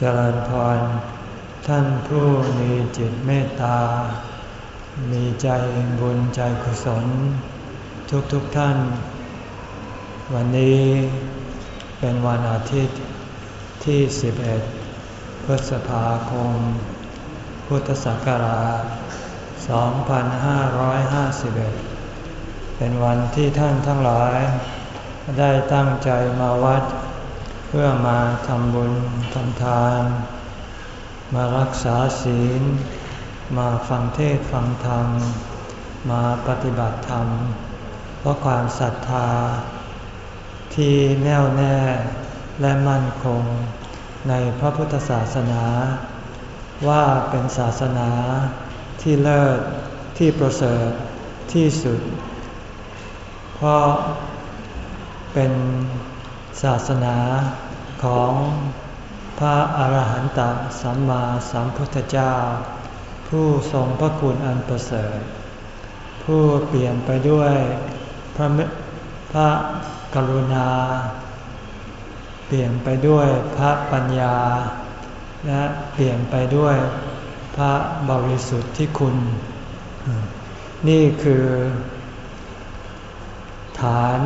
เจริญพร ท่านผู้มีจิตเมตตา มีใจบุญใจกุศล ทุกๆทท่าน วันนี้เป็นวันอาทิตย์ที่ 11 พฤษภาคม พุทธศักราช 2551 เป็นวันที่ท่านทั้งหลาย ได้ตั้งใจมาวัดเเพื่อมาทำบุญทำทาน มารักษาศีล มาฟังเทศฟังธรรม มาปฏิบัติธรรม เพราะความศรัทธา ที่แน่วแน่และมั่นคงในพระพุทธศาสนา ว่าเป็นศาสนาที่เลิศที่ประเสริฐที่สุด เพราะเป็น ศาสนาของพระอาหารหันตสัมมาสัมพุทธเจ้า ผู้ทรงพระคุณอันประเสริฐ ผู้เปลี่ยนไปด้วยพระพระกรุณา เปลี่ยนไปด้วยพระปัญญา และเปลี่ยนไปด้วยพระบริสุทธิ์ที่คุณ นี่คือ ฐาน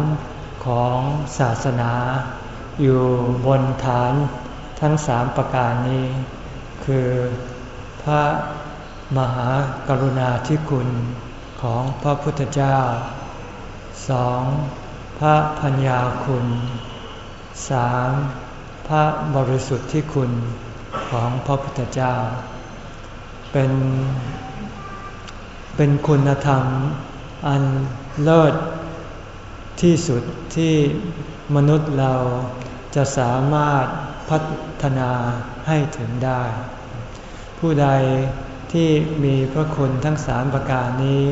ของศาสนา อยู่บนฐานทั้งสามประการนี้ คือพระมหากรุณาธิคุณของพระพุทธเจ้าสองพระพัญญาคุณสามพระบริสุทธิ์ที่คุณของพระพุทธเจ้า เป็นเป็นคุณธรรมอันเลิศ ที่สุดที่มนุษย์เราจะสามารถพัฒนาให้ถึงได้ ผู้ใดที่มีพระคุณทั้งสามประการนี้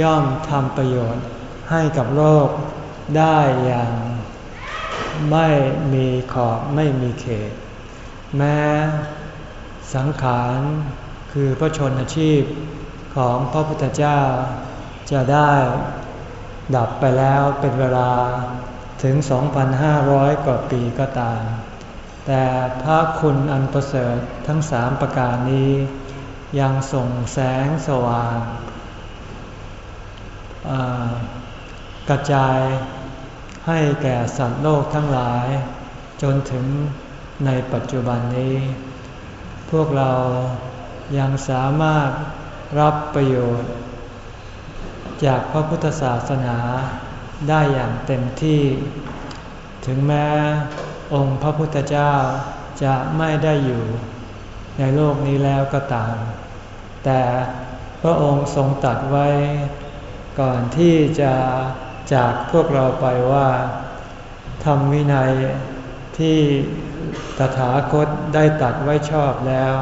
ย่อมทำประโยชน์ให้กับโลกได้อย่างไม่มีขอบไม่มีเขต แม้สังขารคือพระชนชีพของพระพุทธเจ้าจะได้ ดับไปแล้วเป็นเวลาถึง 2,500 กว่าปีก็ตาม แต่พระคุณอันประเสริฐทั้งสามประการนี้ ยังส่งแสงสว่างกระจายให้แก่สัตว์โลกทั้งหลาย จนถึงในปัจจุบันนี้ พวกเรายังสามารถรับประโยชน์ จากพระพุทธศาสนาได้อย่างเต็มที่ ถึงแม้องค์พระพุทธเจ้าจะไม่ได้อยู่ในโลกนี้แล้วก็ตาม แต่พระองค์ทรงตัดไว้ ก่อนที่จะจากพวกเราไปว่าทำวินัยที่ตถาคตได้ตัดไว้ชอบแล้ว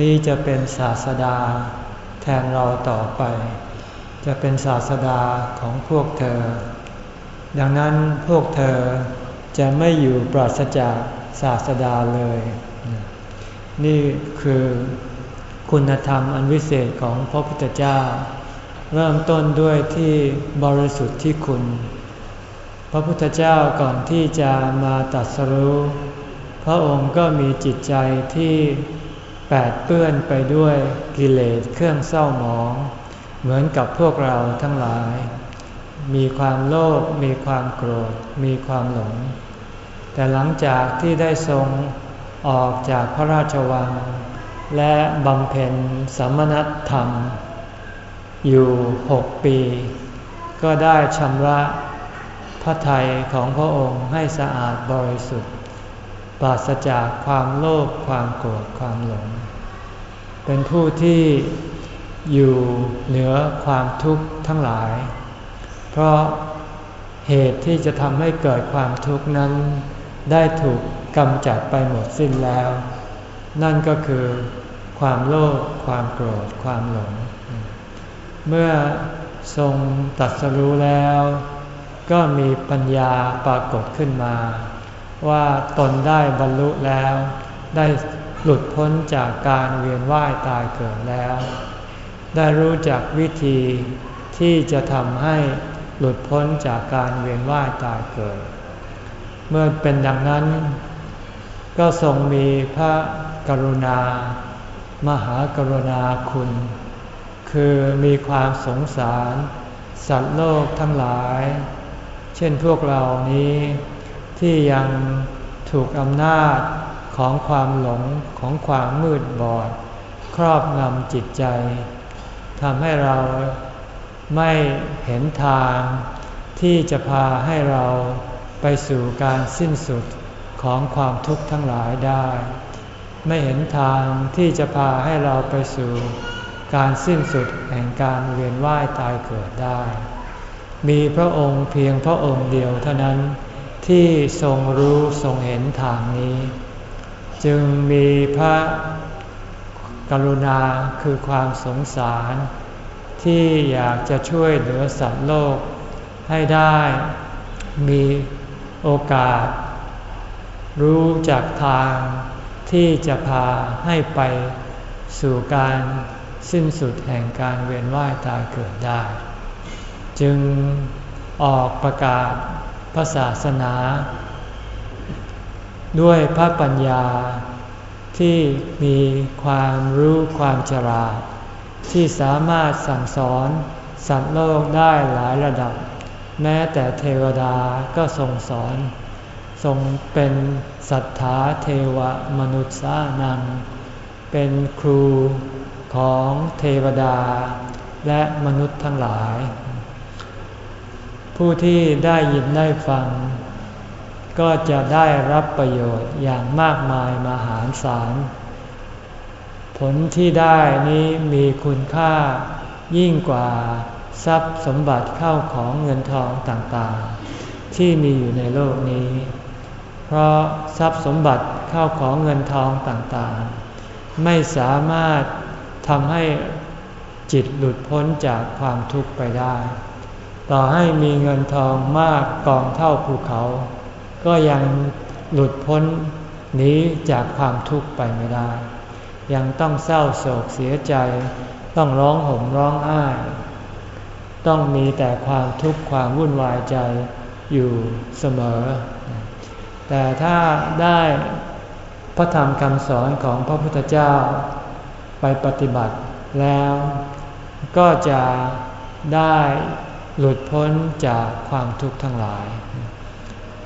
นี่จะเป็นศาสดาแทนเราต่อไป จะเป็นศาสดาของพวกเธอ ดังนั้นพวกเธอจะไม่อยู่ปราศจากศาสดาเลย นี่คือคุณธรรมอันวิเศษของพระพุทธเจ้า เริ่มต้นด้วยที่บริสุทธิ์ที่คุณ พระพุทธเจ้าก่อนที่จะมาตัดสรู้พระองค์ก็มีจิตใจที่แปดเปื้อนไปด้วยกิเลสเครื่องเศร้าหมอง เหมือนกับพวกเราทั้งหลาย มีความโลภมีความโกรธ มีความหลง แต่หลังจากที่ได้ทรงออกจากพระราชวัง และบำเพ็ญสมณธรรม อยู่หกปี ก็ได้ชำระพระทัยของพระองค์ให้สะอาดบริสุทธิ์ปราศจากความโลภความโกรธความหลง เป็นผู้ที่ อยู่เหนือความทุกข์ทั้งหลาย เพราะเหตุที่จะทำให้เกิดความทุกข์นั้น ได้ถูกกำจัดไปหมดสิ้นแล้ว นั่นก็คือความโลภความโกรธความหลง เมื่อทรงตัดสรู้แล้ว ก็มีปัญญาปรากฏขึ้นมา ว่าตนได้บรรลุแล้ว ได้หลุดพ้นจากการเวียนว่ายตายเกิดแล้ว ได้รู้จักวิธีที่จะทำให้หลุดพ้นจากการเวียนว่ายตายเกิด เมื่อเป็นดังนั้น ก็ทรงมีพระกรุณา มหากรุณาคุณ คือมีความสงสาร สัตว์โลกทั้งหลาย เช่นพวกเรานี้ที่ยังถูกอำนาจของความหลงของความมืดบอด ครอบงำจิตใจ ทำให้เราไม่เห็นทางที่จะพาให้เราไปสู่การสิ้นสุดของความทุกข์ทั้งหลายได้ ไม่เห็นทางที่จะพาให้เราไปสู่การสิ้นสุดแห่งการเวียนว่ายตายเกิดได้ มีพระองค์เพียงพระองค์เดียวเท่านั้นที่ทรงรู้ทรงเห็นทางนี้ จึงมีพระ กรุณาคือความสงสาร ที่อยากจะช่วยเหลือสัตว์โลก ให้ได้มีโอกาส รู้จากทางที่จะพาให้ไปสู่การสิ้นสุดแห่งการเวียนว่ายตายเกิดได้ จึงออกประกาศพระศาสนา ด้วยพระปัญญา ที่มีความรู้ความฉลาด ที่สามารถสั่งสอนสัตว์โลกได้หลายระดับ แม้แต่เทวดาก็ทรงสอนทรงเป็นสัทธาเทวมนุษย์สานัง เป็นครูของเทวดาและมนุษย์ทั้งหลาย ผู้ที่ได้ยินได้ฟัง ก็จะได้รับประโยชน์อย่างมากมายมหาศาล ผลที่ได้นี้มีคุณค่ายิ่งกว่าทรัพย์สมบัติเข้าของเงินทองต่างๆ ที่มีอยู่ในโลกนี้ เพราะทรัพย์สมบัติเข้าของเงินทองต่างๆ ไม่สามารถทำให้จิตหลุดพ้นจากความทุกข์ไปได้ ต่อให้มีเงินทองมากกองเท่าภูเขา ก็ยังหลุดพ้นหนีจากความทุกข์ไปไม่ได้ ยังต้องเศร้าโศกเสียใจ ต้องร้องห่มร้องไห้ต้องมีแต่ความทุกข์ความวุ่นวายใจอยู่เสมอ แต่ถ้าได้พระธรรมคำสอนของพระพุทธเจ้าไปปฏิบัติแล้ว ก็จะได้หลุดพ้นจากความทุกข์ทั้งหลาย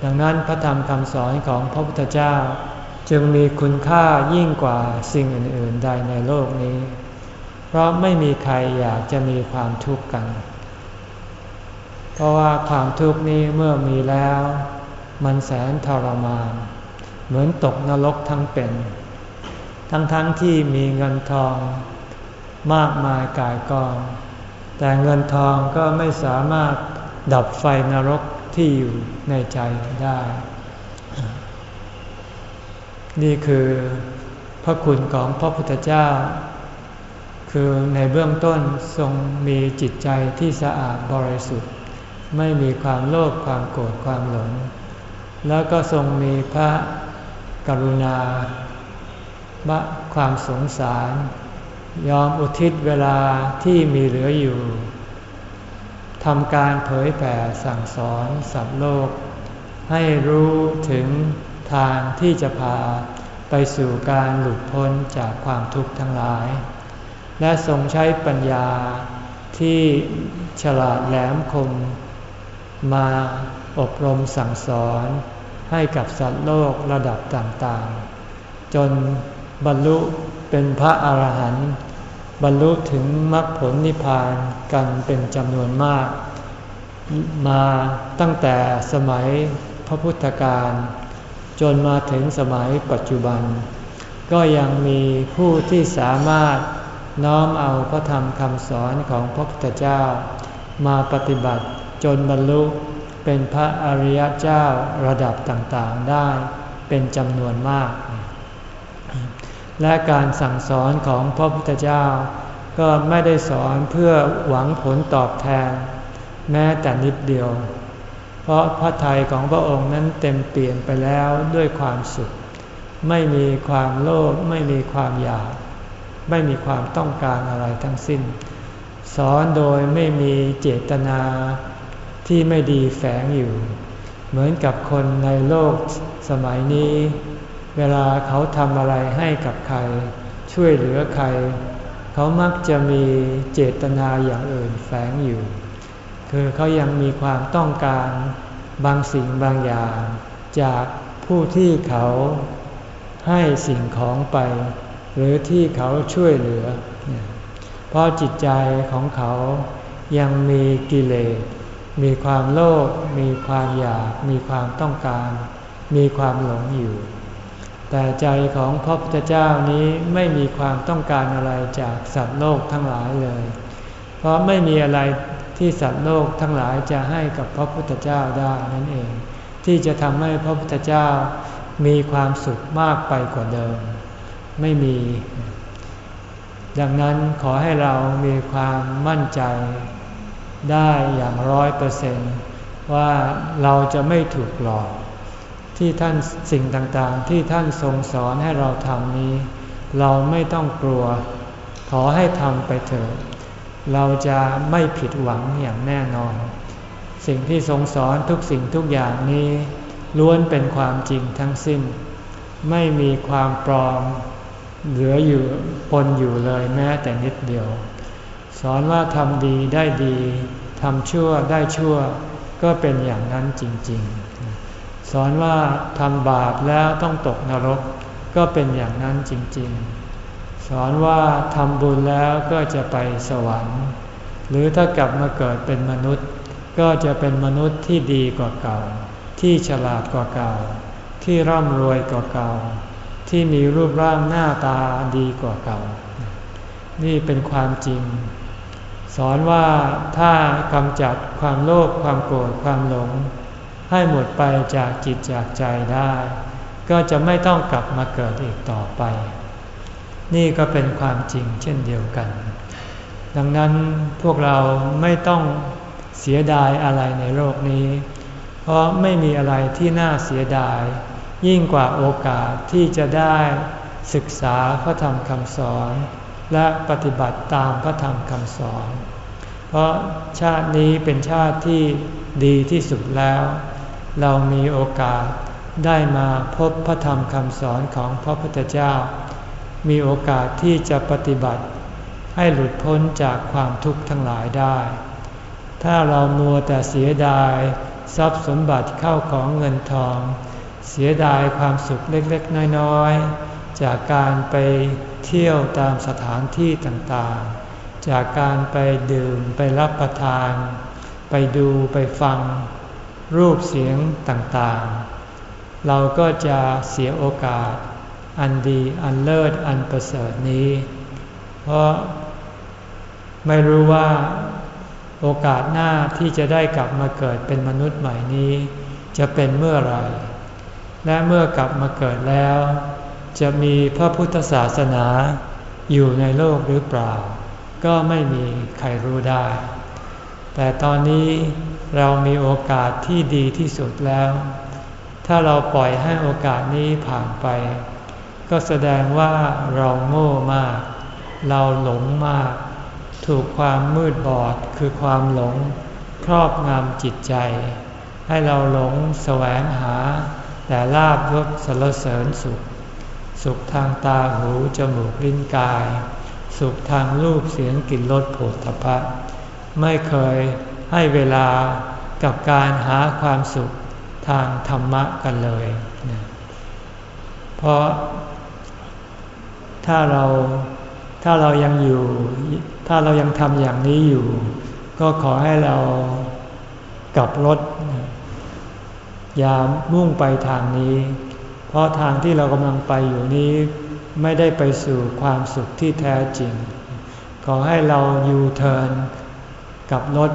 ดังนั้นพระธรรมคำสอนของพระพุทธเจ้า จึงมีคุณค่ายิ่งกว่าสิ่งอื่น ๆ ใดในโลกนี้ เพราะไม่มีใครอยากจะมีความทุกข์กัน เพราะว่าความทุกข์นี้เมื่อมีแล้ว มันแสนทรมาน เหมือนตกนรกทั้งเป็น ทั้งๆทที่มีเงินทอง มากมายกายกอง แต่เงินทองก็ไม่สามารถดับไฟนรก ที่อยู่ในใจได้ นี่คือพระคุณของพระพุทธเจ้า คือในเบื้องต้นทรงมีจิตใจที่สะอาดบริสุทธิ์ ไม่มีความโลภความโกรธความหลง แล้วก็ทรงมีพระกรุณาความสงสาร ยอมอุทิศเวลาที่มีเหลืออยู่ ทำการเผยแผ่สั่งสอนสัตว์โลก ให้รู้ถึงทางที่จะพาไปสู่การหลุดพ้นจากความทุกข์ทั้งหลาย และทรงใช้ปัญญาที่ฉลาดแหลมคม มาอบรมสั่งสอนให้กับสัตว์โลกระดับต่างๆ จนบรรลุเป็นพระอาหารหันต์ บรรลุถึงมรรคผลนิพพานกันเป็นจำนวนมาก มาตั้งแต่สมัยพระพุทธการ จนมาถึงสมัยปัจจุบัน ก็ยังมีผู้ที่สามารถน้อมเอาพระธรรมคำสอนของพระพุทธเจ้า มาปฏิบัติจนบรรลุเป็นพระอริยเจ้าระดับต่างๆได้เป็นจำนวนมาก และการสั่งสอนของพระพุทธเจ้า ก็ไม่ได้สอนเพื่อหวังผลตอบแทน แม้แต่นิดเดียว เพราะพระทัยของพระองค์นั้นเต็มเปลี่ยนไปแล้วด้วยความสุข ไม่มีความโลภไม่มีความอยาก ไม่มีความต้องการอะไรทั้งสิ้น สอนโดยไม่มีเจตนาที่ไม่ดีแฝงอยู่ เหมือนกับคนในโลกสมัยนี้ เวลาเขาทำอะไรให้กับใคร ช่วยเหลือใคร เขามักจะมีเจตนาอย่างอื่นแฝงอยู่ คือเขายังมีความต้องการบางสิ่งบางอย่าง จากผู้ที่เขาให้สิ่งของไป หรือที่เขาช่วยเหลือ เพราะจิตใจของเขายังมีกิเลส มีความโลภ มีความอยาก มีความต้องการ มีความหลงอยู่ แต่ใจของพระพุทธเจ้านี้ไม่มีความต้องการอะไรจากสัตว์โลกทั้งหลายเลย เพราะไม่มีอะไรที่สัตว์โลกทั้งหลายจะให้กับพระพุทธเจ้าได้นั่นเอง ที่จะทำให้พระพุทธเจ้ามีความสุขมากไปกว่าเดิม ไม่มี ดังนั้นขอให้เรามีความมั่นใจได้อย่างร้อยเปอร์เซนต์ว่าเราจะไม่ถูกหลอก ที่ท่านสิ่งต่างๆ ที่ท่านทรงสอนให้เราทำนี้ เราไม่ต้องกลัว ขอให้ทำไปเถิดเราจะไม่ผิดหวังอย่างแน่นอน สิ่งที่ทรงสอนทุกสิ่งทุกอย่างนี้ ล้วนเป็นความจริงทั้งสิ้น ไม่มีความปลอม เหลืออยู่ปนอยู่เลยแม้แต่นิดเดียว สอนว่าทำดีได้ดีทำชั่วได้ชั่ว ก็เป็นอย่างนั้นจริง ๆ สอนว่าทำบาปแล้วต้องตกนรก ก็เป็นอย่างนั้นจริงๆ สอนว่าทำบุญแล้วก็จะไปสวรรค์ หรือถ้ากลับมาเกิดเป็นมนุษย์ ก็จะเป็นมนุษย์ที่ดีกว่าเก่า ที่ฉลาดกว่าเก่า ที่ร่ำรวยกว่าเก่า ที่มีรูปร่างหน้าตาดีกว่าเก่า นี่เป็นความจริง สอนว่าถ้ากำจัดความโลภความโกรธความหลง ให้หมดไปจากจิตจากใจได้ ก็จะไม่ต้องกลับมาเกิดอีกต่อไป นี่ก็เป็นความจริงเช่นเดียวกัน ดังนั้นพวกเราไม่ต้องเสียดายอะไรในโลกนี้ เพราะไม่มีอะไรที่น่าเสียดาย ยิ่งกว่าโอกาสที่จะได้ศึกษาพระธรรมคำสอน และปฏิบัติตามพระธรรมคำสอน เพราะชาตินี้เป็นชาติที่ดีที่สุดแล้ว เรามีโอกาสได้มาพบพระธรรมคำสอนของพระพุทธเจ้า มีโอกาสที่จะปฏิบัติ ให้หลุดพ้นจากความทุกข์ทั้งหลายได้ ถ้าเรามัวแต่เสียดาย ทรัพย์สมบัติเข้าของเงินทอง เสียดายความสุขเล็กๆ น้อยๆ จากการไปเที่ยวตามสถานที่ต่างๆ จากการไปดื่มไปรับประทาน ไปดูไปฟัง รูปเสียงต่างๆ เราก็จะเสียโอกาส อันดีอันเลิศอันประเสริฐนี้ เพราะไม่รู้ว่าโอกาสหน้าที่จะได้กลับมาเกิดเป็นมนุษย์ใหม่นี้ จะเป็นเมื่อไรและเมื่อกลับมาเกิดแล้ว จะมีพระพุทธศาสนาอยู่ในโลกหรือเปล่า ก็ไม่มีใครรู้ได้ แต่ตอนนี้ เรามีโอกาสที่ดีที่สุดแล้ว ถ้าเราปล่อยให้โอกาสนี้ผ่านไป ก็แสดงว่าเราโง่มาก เราหลงมาก ถูกความมืดบอดคือความหลง ครอบงำจิตใจ ให้เราหลงแสวงหา แต่ลาบยศสรรเสริญสุข สุขทางตาหูจมูกลิ้นกาย สุขทางรูปเสียงกลิ่นรสผลทพะไม่เคย ให้เวลากับการหาความสุขทางธรรมะกันเลย เพราะ ถ้าเราถ้าเรายังอยู่ ถ้าเรายังทำอย่างนี้อยู่ ก็ขอให้เรากลับรถ อย่ามุ่งไปทางนี้ เพราะทางที่เรากำลังไปอยู่นี้ ไม่ได้ไปสู่ความสุขที่แท้จริง ขอให้เรายูเทิร์นกับรถ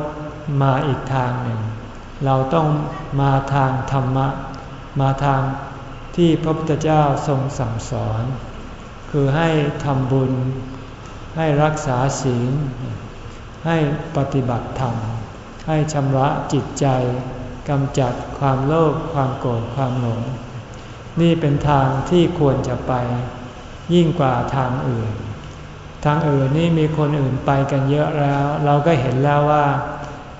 มาอีกทางหนึ่ง เราต้องมาทางธรรมะ มาทางที่พระพุทธเจ้าทรงสั่งสอน คือให้ทำบุญ ให้รักษาศีล ให้ปฏิบัติธรรม ให้ชำระจิตใจกำจัดความโลภความโกรธความหลง นี่เป็นทางที่ควรจะไป ยิ่งกว่าทางอื่น ทางอื่นนี่มีคนอื่นไปกันเยอะแล้ว เราก็เห็นแล้วว่า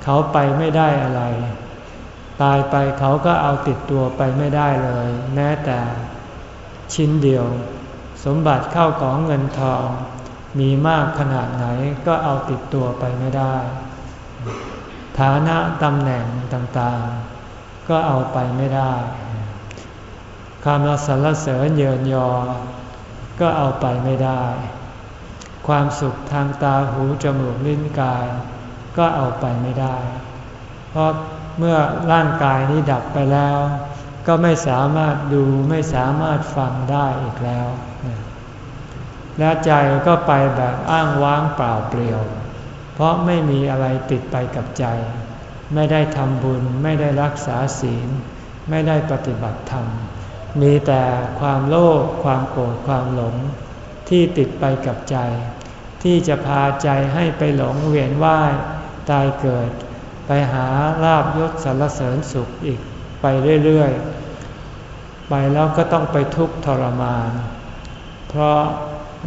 เขาไปไม่ได้อะไร ตายไปเขาก็เอาติดตัวไปไม่ได้เลย แม้แต่ ชิ้นเดียว สมบัติเข้าของเงินทอง มีมากขนาดไหนก็เอาติดตัวไปไม่ได้ ฐานะตำแหน่งต่างๆ ก็เอาไปไม่ได้คำสรรเสริญเยินยอ ก็เอาไปไม่ได้ ความสุขทางตาหูจมูกลิ้นกาย ก็เอาไปไม่ได้ เพราะเมื่อร่างกายนี้ดับไปแล้ว ก็ไม่สามารถดูไม่สามารถฟังได้อีกแล้ว และใจก็ไปแบบอ้างว้างเปล่าเปลี่ยว เพราะไม่มีอะไรติดไปกับใจ ไม่ได้ทำบุญ ไม่ได้รักษาศีล ไม่ได้ปฏิบัติธรรม มีแต่ความโลภความโกรธความหลงที่ติดไปกับใจ ที่จะพาใจให้ไปหลงเวียนว่าย ตายเกิด ไปหาลาบยศสารเสริญสุขอีกไปเรื่อยๆ ไปแล้วก็ต้องไปทุกข์ทรมาน เพราะ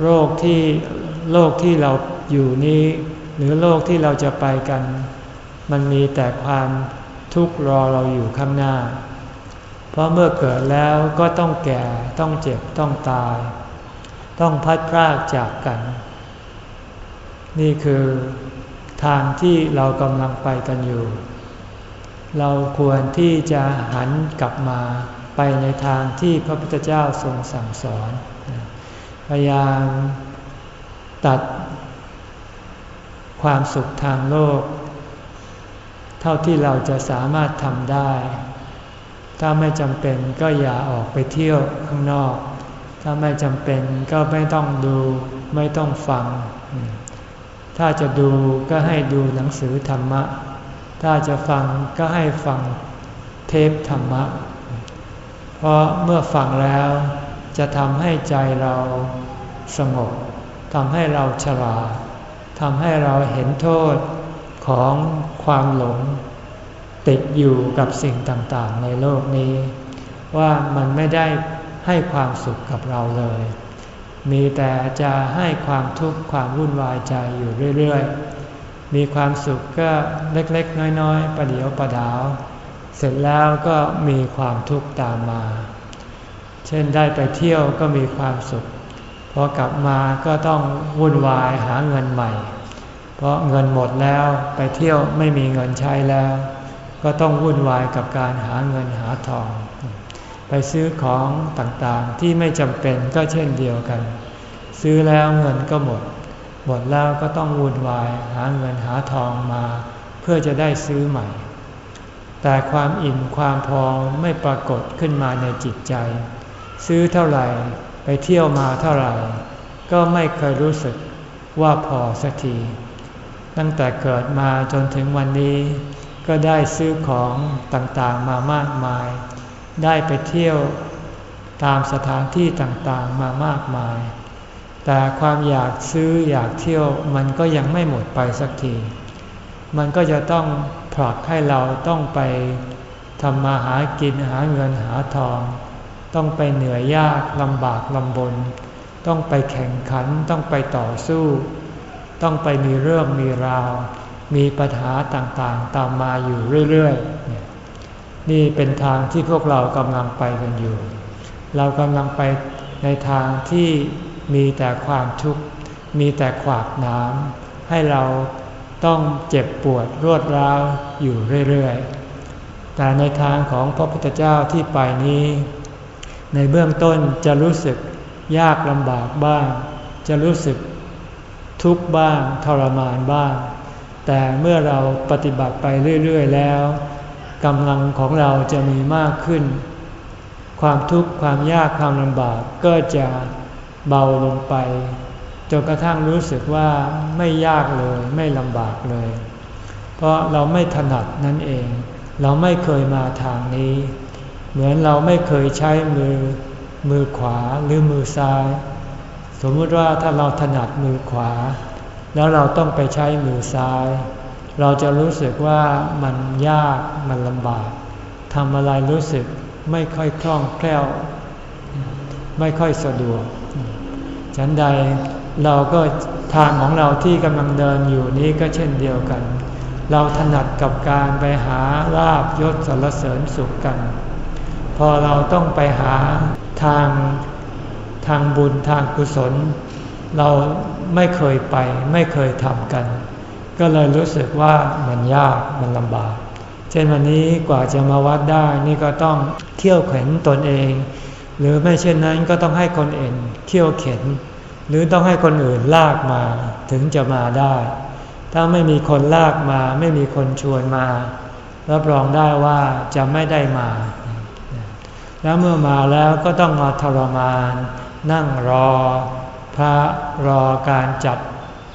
โรคที่โลกที่เราอยู่นี้ หรือโลกที่เราจะไปกัน มันมีแต่ความทุกข์รอเราอยู่ข้างหน้า เพราะเมื่อเกิดแล้วก็ต้องแก่ต้องเจ็บต้องตาย ต้องพัดพรากจากกัน นี่คือ ทางที่เรากำลังไปกันอยู่ เราควรที่จะหันกลับมาไปในทางที่พระพุทธเจ้าทรงสั่งสอน พยายามตัดความสุขทางโลก เท่าที่เราจะสามารถทำได้ ถ้าไม่จำเป็นก็อย่าออกไปเที่ยวข้างนอก ถ้าไม่จำเป็นก็ไม่ต้องดูไม่ต้องฟัง ถ้าจะดูก็ให้ดูหนังสือธรรมะ ถ้าจะฟังก็ให้ฟังเทปธรรมะ เพราะเมื่อฟังแล้วจะทำให้ใจเราสงบทำให้เราฉลาดทำให้เราเห็นโทษของความหลง ติดอยู่กับสิ่งต่างๆในโลกนี้ ว่ามันไม่ได้ให้ความสุขกับเราเลย มีแต่จะให้ความทุกข์ความวุ่นวายใจอยู่เรื่อยๆ มีความสุขก็เล็กๆ น้อยๆ ประเดียวประดาว เสร็จแล้วก็มีความทุกข์ตามมา เช่นได้ไปเที่ยวก็มีความสุข พอกลับมาก็ต้องวุ่นวายหาเงินใหม่ เพราะเงินหมดแล้วไปเที่ยวไม่มีเงินใช้แล้ว ก็ต้องวุ่นวายกับการหาเงินหาทอง ไปซื้อของต่างๆที่ไม่จำเป็นก็เช่นเดียวกัน ซื้อแล้วเงินก็หมด หมดแล้วก็ต้องวุ่นวายหาเงินหาทองมา เพื่อจะได้ซื้อใหม่ แต่ความอิ่มความพอไม่ปรากฏขึ้นมาในจิตใจ ซื้อเท่าไหร่ไปเที่ยวมาเท่าไหร่ ก็ไม่เคยรู้สึกว่าพอสักที ตั้งแต่เกิดมาจนถึงวันนี้ ก็ได้ซื้อของต่างๆมามากมาย ได้ไปเที่ยวตามสถานที่ต่างๆมามากมาย แต่ความอยากซื้ออยากเที่ยวมันก็ยังไม่หมดไปสักที มันก็จะต้องผลักให้เราต้องไปทำมาหากินหาเงินหาทอง ต้องไปเหนื่อยยากลำบากลำบน ต้องไปแข่งขันต้องไปต่อสู้ ต้องไปมีเรื่องมีราว มีปัญหาต่างๆ ตามมาอยู่เรื่อยๆ นี่เป็นทางที่พวกเรากำลังไปกันอยู่ เรากำลังไปในทางที่มีแต่ความทุกข์ มีแต่ขวากน้ำให้เราต้องเจ็บปวดรวดร้าวอยู่เรื่อยๆ แต่ในทางของพระพุทธเจ้าที่ไปนี้ ในเบื้องต้นจะรู้สึกยากลำบากบ้าง จะรู้สึกทุกข์บ้างทรมานบ้าง แต่เมื่อเราปฏิบัติไปเรื่อย ๆ แล้ว กำลังของเราจะมีมากขึ้น ความทุกข์ความยากความลำบากก็จะเบาลงไปจนกระทั่งรู้สึกว่าไม่ยากเลยไม่ลำบากเลย เพราะเราไม่ถนัดนั่นเอง เราไม่เคยมาทางนี้ เหมือนเราไม่เคยใช้มือมือขวาหรือมือซ้าย สมมติว่าถ้าเราถนัดมือขวา แล้วเราต้องไปใช้มือซ้าย เราจะรู้สึกว่ามันยากมันลำบากทำอะไรรู้สึกไม่ค่อยคล่องแคล่ว ไม่ค่อยสะดวกฉันใดเราก็ทางของเราที่กำลังเดินอยู่นี้ก็เช่นเดียวกัน เราถนัดกับการไปหาลาบยศสรรเสริญสุขกัน พอเราต้องไปหาทางทางบุญทางกุศล เราไม่เคยไปไม่เคยทำกัน ก็เลยรู้สึกว่ามันยากมันลำบาก เช่นวันนี้กว่าจะมาวัดได้นี่ก็ต้องเที่ยวเข็นตนเอง หรือไม่เช่นนั้นก็ต้องให้คนอื่นเที่ยวเข็น หรือต้องให้คนอื่นลากมาถึงจะมาได้ ถ้าไม่มีคนลากมา ไม่มีคนชวนมา รับรองได้ว่าจะไม่ได้มา แล้วเมื่อมาแล้วก็ต้องมาทรมาน นั่งรอ พระรอการจัด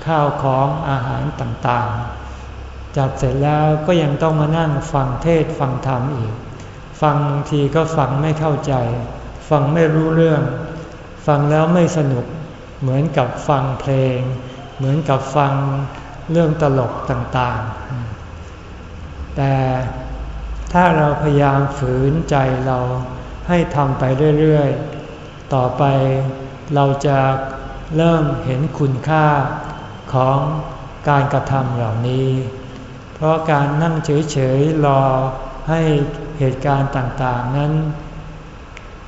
ข้าวของอาหารต่างๆ จัดเสร็จแล้วก็ยังต้องมานั่งฟังเทศฟังธรรมอีก ฟังทีก็ฟังไม่เข้าใจ ฟังไม่รู้เรื่อง ฟังแล้วไม่สนุก เหมือนกับฟังเพลง เหมือนกับฟังเรื่องตลกต่างๆ แต่ถ้าเราพยายามฝืนใจเราให้ทำไปเรื่อยๆ ต่อไปเราจะเริ่มเห็นคุณค่า ของการกระทำเหล่านี้ เพราะการนั่งเฉยๆรอให้เหตุการณ์ต่างๆนั้น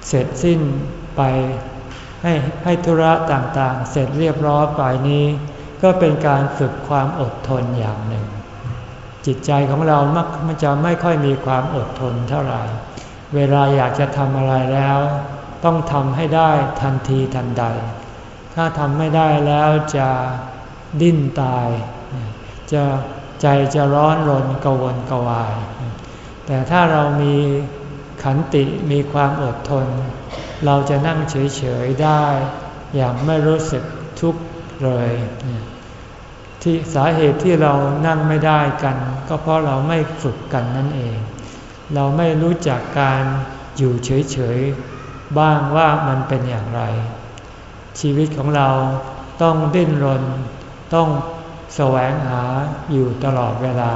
เสร็จสิ้นไปให้ให้ธุระต่างๆ เสร็จเรียบร้อยไปนี้ ก็เป็นการฝึกความอดทนอย่างหนึ่ง จิตใจของเรามักมันจะไม่ค่อยมีความอดทนเท่าไหร่ เวลาอยากจะทำอะไรแล้ว ต้องทำให้ได้ทันทีทันใด ถ้าทำไม่ได้แล้วจะ ดิ้นตาย จะใจจะร้อนรนกวนกวาย แต่ถ้าเรามีขันติมีความอดทน เราจะนั่งเฉย ๆ ได้ อย่างไม่รู้สึกทุกข์เลย ที่สาเหตุที่เรานั่งไม่ได้กัน ก็เพราะเราไม่ฝึกกันนั่นเอง เราไม่รู้จักการอยู่เฉย ๆ บ้างว่ามันเป็นอย่างไร ชีวิตของเราต้องดิ้นรน ต้องแสวงหาอยู่ตลอดเวลา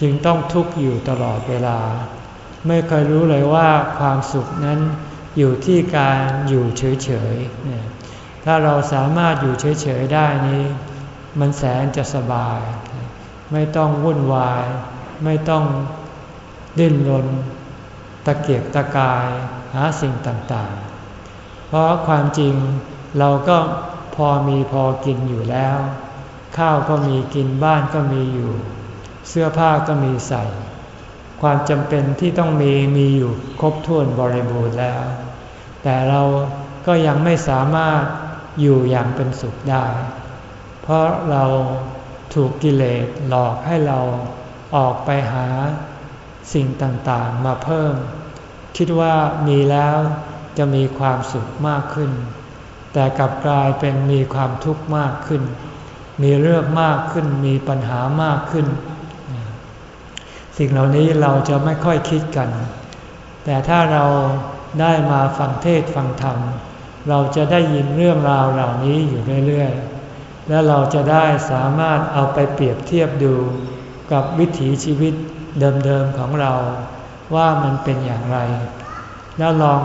จึงต้องทุกข์อยู่ตลอดเวลา ไม่เคยรู้เลยว่าความสุขนั้นอยู่ที่การอยู่เฉยๆถ้าเราสามารถอยู่เฉยๆได้นี้ มันแสนจะสบาย ไม่ต้องวุ่นวาย ไม่ต้องดิ้นรนตะเกียกตะกายหาสิ่งต่างๆ เพราะความจริงเราก็ พอมีพอกินอยู่แล้ว ข้าวก็มีกินบ้านก็มีอยู่ เสื้อผ้าก็มีใส่ ความจำเป็นที่ต้องมีมีอยู่ครบถ้วนบริบูรณ์แล้ว แต่เราก็ยังไม่สามารถอยู่อย่างเป็นสุขได้ เพราะเราถูกกิเลสหลอกให้เราออกไปหาสิ่งต่างๆมาเพิ่ม คิดว่ามีแล้วจะมีความสุขมากขึ้น แต่กลับกลายเป็นมีความทุกข์มากขึ้น มีเรื่องมากขึ้น มีปัญหามากขึ้น สิ่งเหล่านี้เราจะไม่ค่อยคิดกัน แต่ถ้าเราได้มาฟังเทศฟังธรรม เราจะได้ยินเรื่องราวเหล่านี้อยู่เรื่อยๆ และเราจะได้สามารถเอาไปเปรียบเทียบดูกับวิถีชีวิตเดิมๆของเราว่ามันเป็นอย่างไร แล้วลอง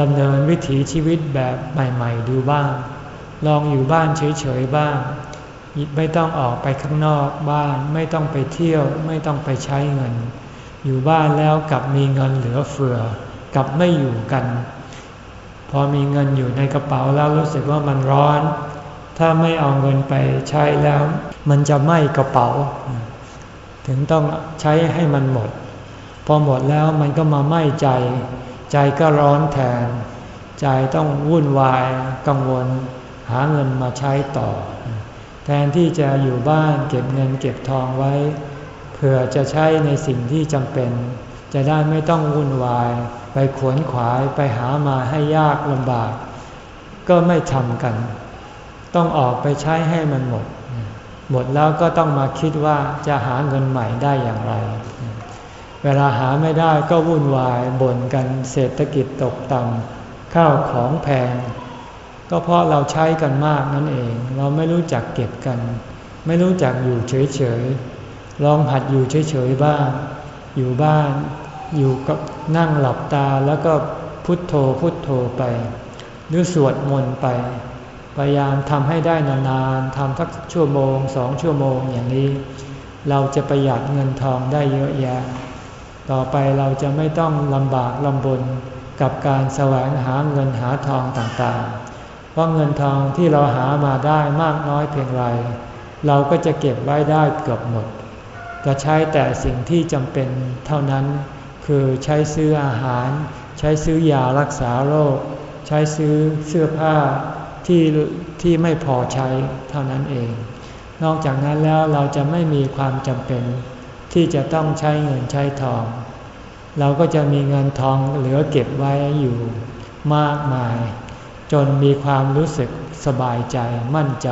ดำเนินวิถีชีวิตแบบใหม่ๆดูบ้าง ลองอยู่บ้านเฉยๆบ้าง ไม่ต้องออกไปข้างนอกบ้าน ไม่ต้องไปเที่ยว ไม่ต้องไปใช้เงิน อยู่บ้านแล้วกลับมีเงินเหลือเฟือ กลับไม่อยู่กัน พอมีเงินอยู่ในกระเป๋าแล้วรู้สึกว่ามันร้อน ถ้าไม่เอาเงินไปใช้แล้ว มันจะไหม้กระเป๋า ถึงต้องใช้ให้มันหมด พอหมดแล้วมันก็มาไหม้ใจ ใจก็ร้อนแทน ใจต้องวุ่นวายกังวล หาเงินมาใช้ต่อ แทนที่จะอยู่บ้านเก็บเงินเก็บทองไว้เผื่อจะใช้ในสิ่งที่จำเป็น จะได้ไม่ต้องวุ่นวาย ไปขวนขวายไปหามาให้ยากลำบาก ก็ไม่ทำกัน ต้องออกไปใช้ให้มันหมด หมดแล้วก็ต้องมาคิดว่าจะหาเงินใหม่ได้อย่างไร วลาหาไม่ได้ก็วุ่นวายบ่นกันเศรษฐกิจตกต่ำข้าวของแพง ก็เพราะเราใช้กันมากนั่นเอง เราไม่รู้จักเก็บกัน ไม่รู้จักอยู่เฉยๆลองหัดอยู่เฉยๆบ้าง อยู่บ้านอยู่กับนั่งหลับตาแล้วก็พุทโธพุทโธไป หรือสวดมนต์ไป พยายามทำให้ได้นานๆทำสักชั่วโมงสองชั่วโมงอย่างนี้ เราจะประหยัดเงินทองได้เยอะแยะ ต่อไปเราจะไม่ต้องลำบากลำบนกับการแสวงหาเงินหาทองต่างๆ เพราะเงินทองที่เราหามาได้มากน้อยเพียงไร เราก็จะเก็บไว้ได้เกือบหมด จะใช้แต่สิ่งที่จำเป็นเท่านั้น คือใช้ซื้ออาหาร ใช้ซื้อยารักษาโรค ใช้ซื้อเสื้อผ้าที่ที่ไม่พอใช้เท่านั้นเอง นอกจากนั้นแล้วเราจะไม่มีความจำเป็น ที่จะต้องใช้เงินใช้ทอง เราก็จะมีเงินทองเหลือเก็บไว้อยู่มากมาย จนมีความรู้สึกสบายใจมั่นใจ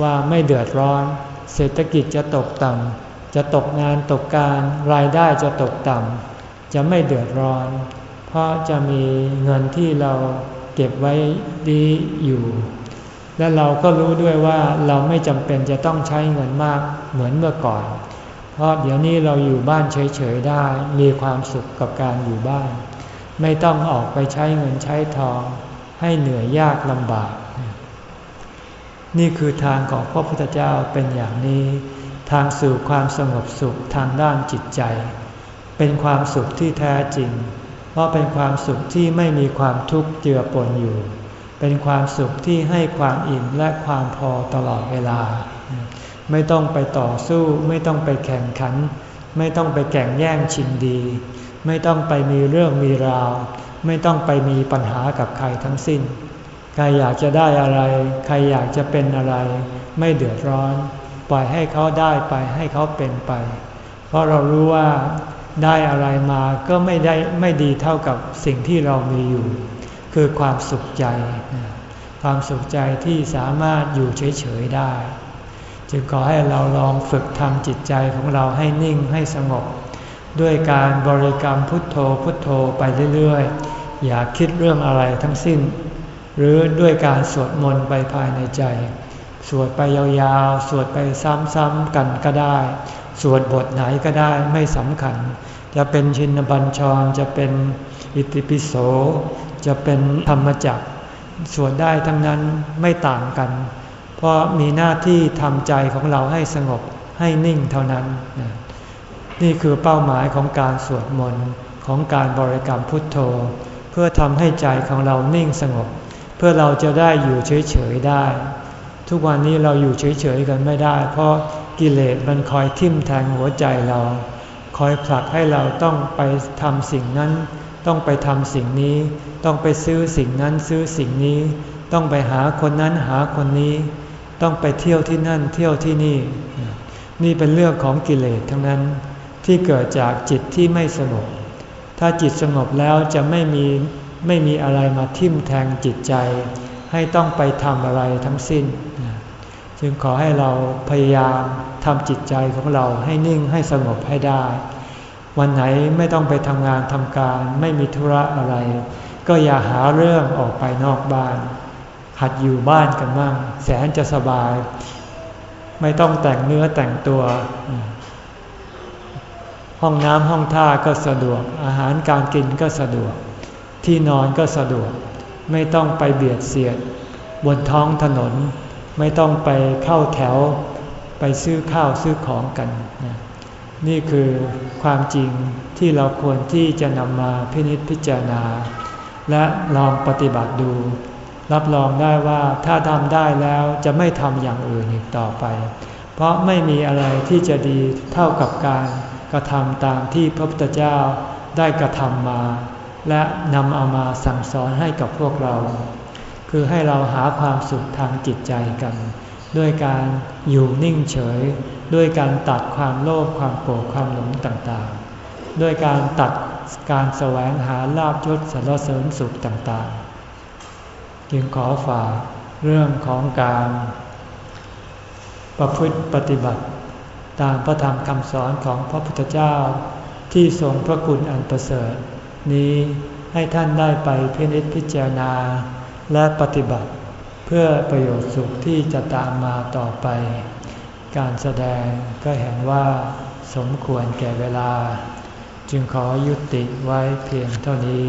ว่าไม่เดือดร้อน เศรษฐกิจจะตกต่ำจะตกงานตกการรายได้จะตกต่ำจะไม่เดือดร้อน เพราะจะมีเงินที่เราเก็บไว้ดีอยู่ และเราก็รู้ด้วยว่าเราไม่จำเป็นจะต้องใช้เงินมากเหมือนเมื่อก่อน เพราะเดี๋ยวนี้เราอยู่บ้านเฉยๆได้ มีความสุขกับการอยู่บ้าน ไม่ต้องออกไปใช้เงินใช้ทอง ให้เหนื่อยยากลำบาก นี่คือทางของพระพุทธเจ้าเป็นอย่างนี้ ทางสู่ความสงบสุขทางด้านจิตใจ เป็นความสุขที่แท้จริง เพราะเป็นความสุขที่ไม่มีความทุกข์เจือปนอยู่ เป็นความสุขที่ให้ความอิ่มและความพอตลอดเวลา ไม่ต้องไปต่อสู้ ไม่ต้องไปแข่งขัน ไม่ต้องไปแข่งแย่งชิงดี ไม่ต้องไปมีเรื่องมีราว ไม่ต้องไปมีปัญหากับใครทั้งสิ้น ใครอยากจะได้อะไร ใครอยากจะเป็นอะไร ไม่เดือดร้อน ปล่อยให้เขาได้ไปให้เขาเป็นไป เพราะเรารู้ว่าได้อะไรมาก็ไม่ได้ไม่ดีเท่ากับสิ่งที่เรามีอยู่ คือความสุขใจ ความสุขใจที่สามารถอยู่เฉยๆได้ จึงขอให้เราลองฝึกทำจิตใจของเราให้นิ่งให้สงบ ด้วยการบริกรรมพุทโธพุทโธไปเรื่อยๆ อย่าคิดเรื่องอะไรทั้งสิ้น หรือด้วยการสวดมนต์ไปภายในใจ สวดไปยาวๆ สวดไปซ้ำๆกันก็ได้ สวดบทไหนก็ได้ไม่สำคัญ จะเป็นชินบัญชรจะเป็นอิติปิโส จะเป็นธรรมจักสวดได้ทั้งนั้นไม่ต่างกัน เพราะมีหน้าที่ทำใจของเราให้สงบให้นิ่งเท่านั้น นี่คือเป้าหมายของการสวดมนต์ของการบริกรรมพุทโธ เพื่อทำให้ใจของเรานิ่งสงบ เพื่อเราจะได้อยู่เฉยๆได้ ทุกวันนี้เราอยู่เฉยๆกันไม่ได้ เพราะกิเลสมันคอยทิ่มแทงหัวใจเรา คอยผลักให้เราต้องไปทำสิ่งนั้น ต้องไปทำสิ่งนี้ ต้องไปซื้อสิ่งนั้นซื้อสิ่งนี้ ต้องไปหาคนนั้นหาคนนี้ ต้องไปเที่ยวที่นั่นเที่ยวที่นี่ นี่เป็นเรื่องของกิเลสทั้งนั้นที่เกิดจากจิตที่ไม่สงบ ถ้าจิตสงบแล้วจะไม่มีไม่มีอะไรมาทิ่มแทงจิตใจ ให้ต้องไปทำอะไรทั้งสิ้น จึงขอให้เราพยายามทำจิตใจของเราให้นิ่งให้สงบให้ได้ วันไหนไม่ต้องไปทำงานทำการ ไม่มีธุระอะไร ก็อย่าหาเรื่องออกไปนอกบ้าน หัดอยู่บ้านกันบ้าง แสนจะสบาย ไม่ต้องแต่งเนื้อแต่งตัว ห้องน้ำห้องท่าก็สะดวก อาหารการกินก็สะดวก ที่นอนก็สะดวก ไม่ต้องไปเบียดเสียด บนท้องถนน ไม่ต้องไปเข้าแถว ไปซื้อข้าวซื้อของกัน นี่คือความจริงที่เราควรที่จะนำมาพินิจพิจารณา และลองปฏิบัติดู รับรองได้ว่าถ้าทำได้แล้วจะไม่ทำอย่างอื่นอีกต่อไป เพราะไม่มีอะไรที่จะดีเท่ากับการกระทำตามที่พระพุทธเจ้าได้กระทำมา และนำเอามาสั่งสอนให้กับพวกเรา คือให้เราหาความสุขทางจิตใจกัน ด้วยการอยู่นิ่งเฉย ด้วยการตัดความโลภความโกรธความหลงต่างๆ ด้วยการตัดการแสวงหาลาบยศสารเสริญสุขต่างๆ จึงขอฝากเรื่องของการ ประพฤติปฏิบัติ ตามพระธรรมคำสอนของพระพุทธเจ้า ที่ทรงพระคุณอันประเสริฐ นี้ให้ท่านได้ไปพินิจพิจารณา และปฏิบัติ เพื่อประโยชน์สุขที่จะตามมาต่อไป การแสดงก็เห็นว่าสมควรแก่เวลา จึงขอยุติไว้เพียงเท่านี้